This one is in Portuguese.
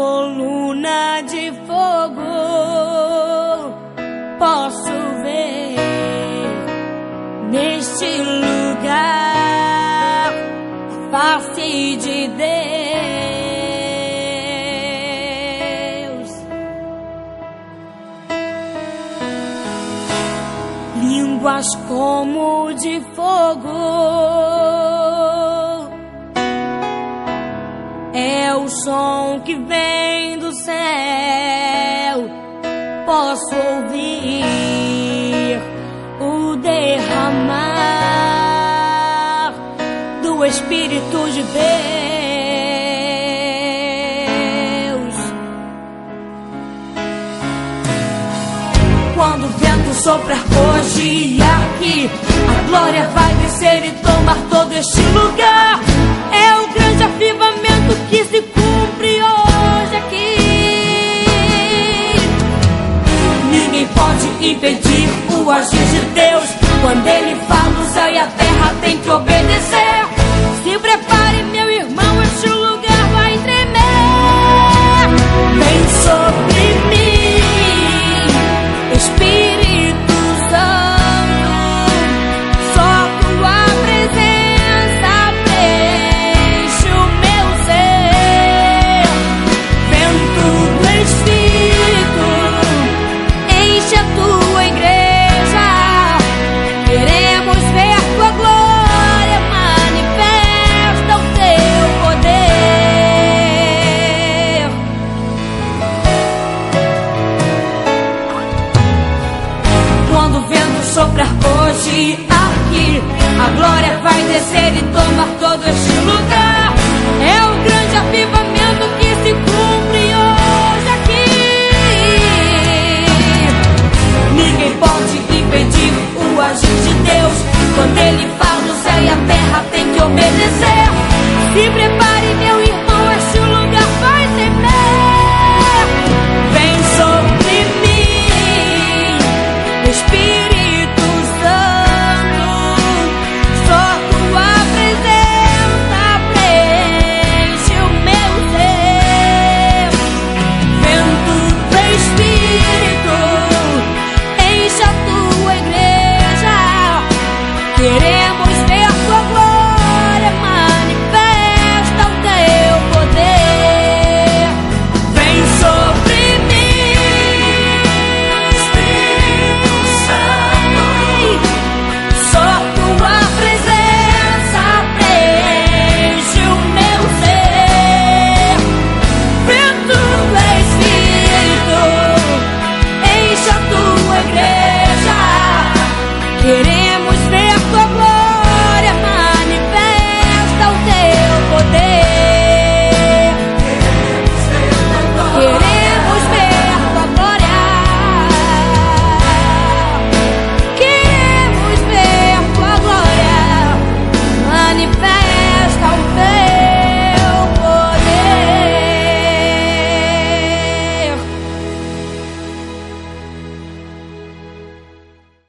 coluna de fogo posso ver neste lugar face de Deus. Línguas como de fogo. É o som que vem do céu. Posso ouvir o derramar do Espírito de Deus. Quando o vento soprar hoje aqui, a glória vai descer e tomar todo este lugar. É o grande avivamento o agir de Deus. Quando Ele fala, o céu e a terra tem que obedecer. Se prepare, descer e tomar todo este lugar.